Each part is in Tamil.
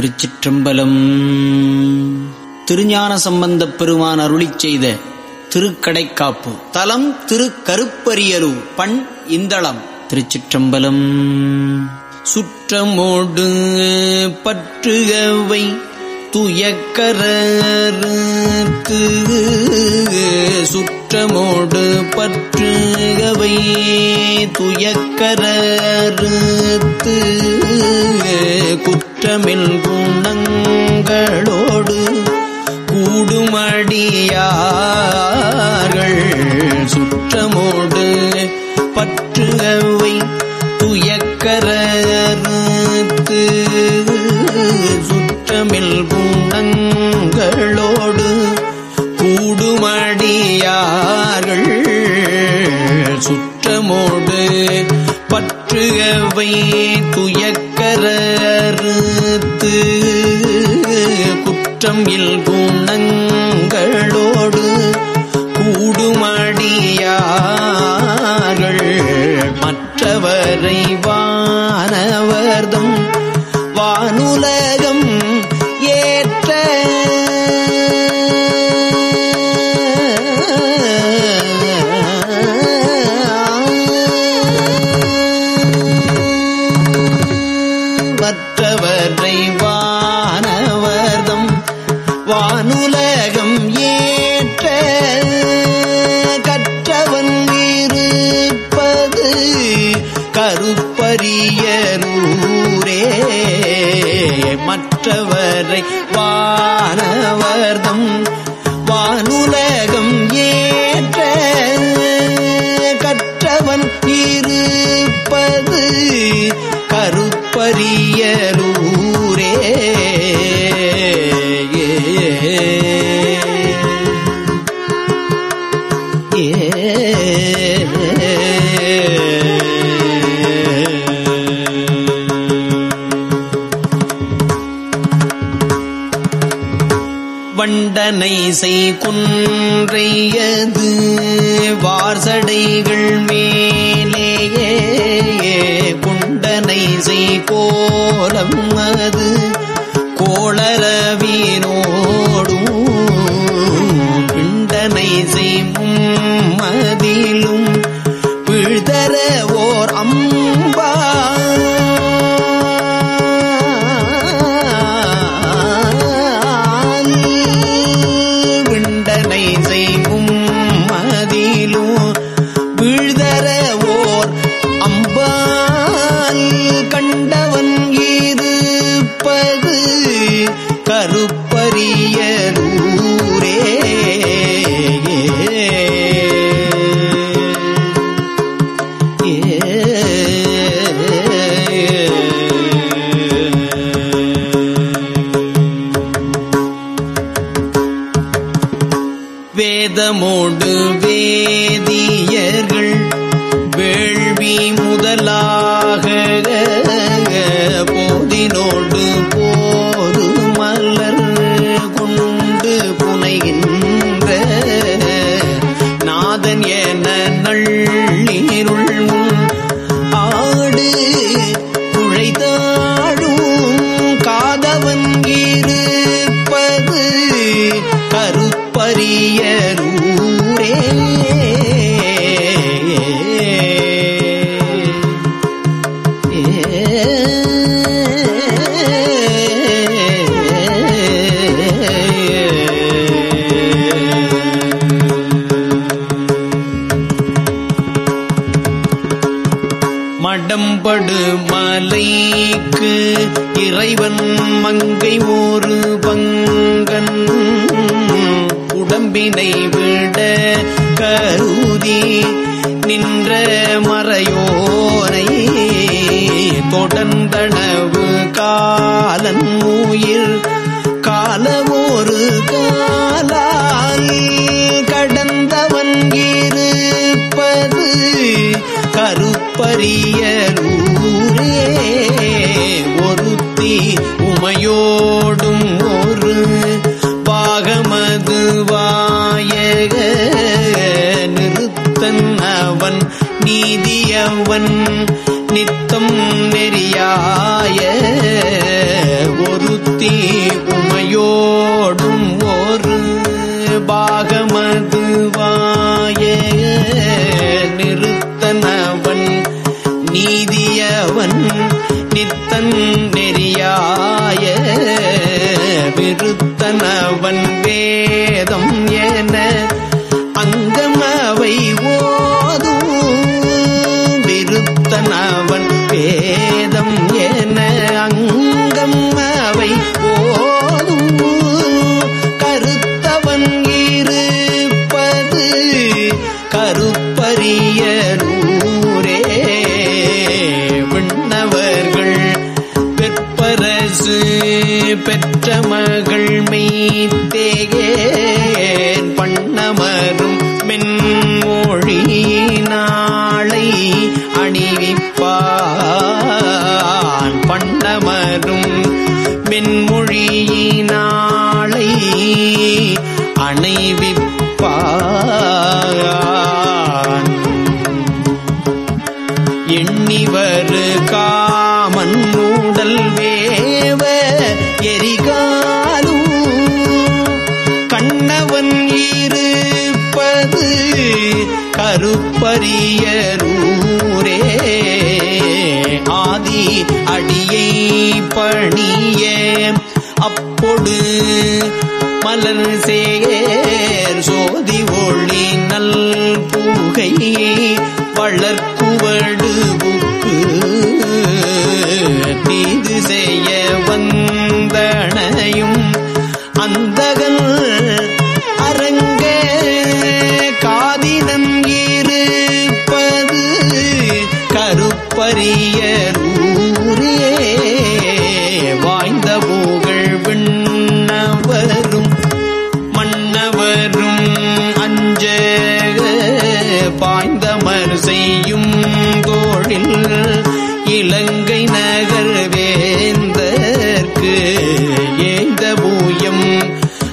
திருச்சிற்றம்பலம். திருஞான சம்பந்தப் பெருமான் அருளி செய்த திருக்கடைக்காப்பு. தலம் திருக்கருப்பரியலு பண் இந்தளம். திருச்சிற்றம்பலம். சுற்றமோடு பற்றுகவை துயக்கரத்து சுற்றமோடு பற்றுகவை துயக்கரத்து குற்றமில் குணங்களோடு கூடுமடியார்கள். சுற்றமோடு பற்றுகவை துயக்கரத்து சுற்றமில் குணங்களோடு கூடுமடியார்கள். சுற்றமோடு பற்றுகவை துயக்கரத்து குற்றம் இல் குணங்களோடு கூடுமடியார்கள். மற்றவரை தீயரூரே மற்றவரை வானவர்தம் வானுலை குண்டனை போலம் அது. கருப்பரியரூரே வேதமோடு வேதியர்கள் வேள்வி முதலாக போதினோடு போ என இறைவன் மங்கை ஒரு பங்கன். உடம்பினை விட கருதி நின்ற மறையோனை தொடர்ந்தனவு காலன் உயிர் காலமோரு காலால் கடந்தவன் இருப்பது கருப்பரியர் ஓடும் ஒரு பாகமது வாயக. நிறுத்தன் அவன் நீதியவன் நித்தம் நெறியாய. ஒரு தீ உமையோடும் ஒரு பாகமது பாகமதுவாய நிறுத்தனவன் நீதியவன் நித்தன் நெறியாய. விருத்தனவன் வேதம் பெற்ற மகள் மெய்த்தேகேன் பண்ணமரும் மென்மொழி நாளை அணிவிப்பான் பண்ணமரும் மென்மொழியினாளை அணைவிப்பான். எண்ணிவரு காமன் மூடல் வே எரிகாலும் கண்ணவன் இருப்பது கருப்பரியரூரே ஆதி அடியை பணிய அப்பொடு மலர் சேர். சோதி ஒளி நல் பூகை வளர்க்குவடு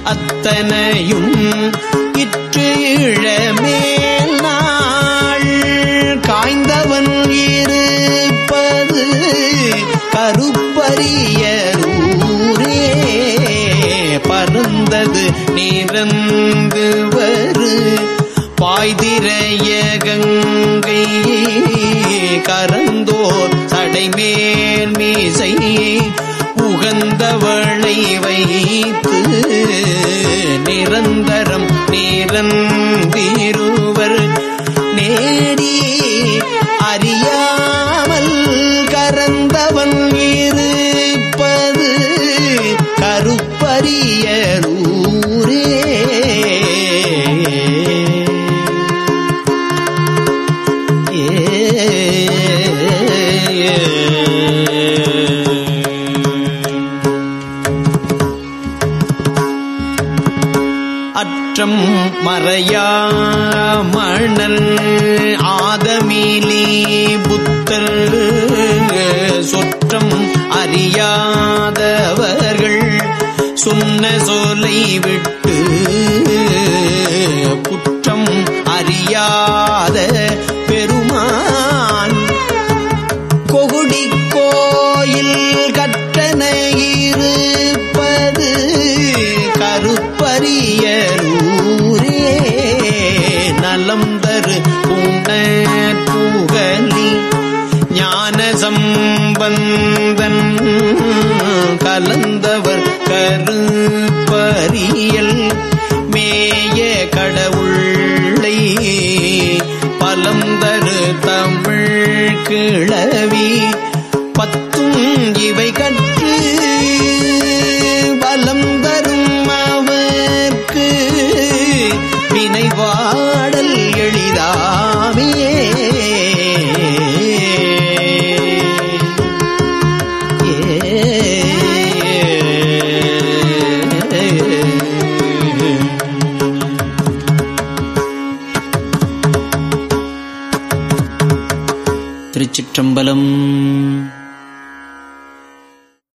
அத்தனையும் இற்று இழமேல் நாள். காய்ந்தவன் இருப்பது கருப்பரியரூரே பறந்தது நிறந்து வரு. பாய்திரைய கங்கை கரந்தோர் சடைமேல் மீசை உகந்தவளை வைத்து நிரந்தரம் நிரந்திருவர். நேடி மறையா மணல் ஆதமீலி புத்தர் சொற்றம் அறியாதவர்கள் சொன்ன சோலை விட்டு நலம் தரு. புகலி ஞான சம்பந்தன் கலந்தவர் கருப்பரியல் மேய கடவுளை பலம் தரு தமிழ் கிளவி பத்தும் இவை கற்று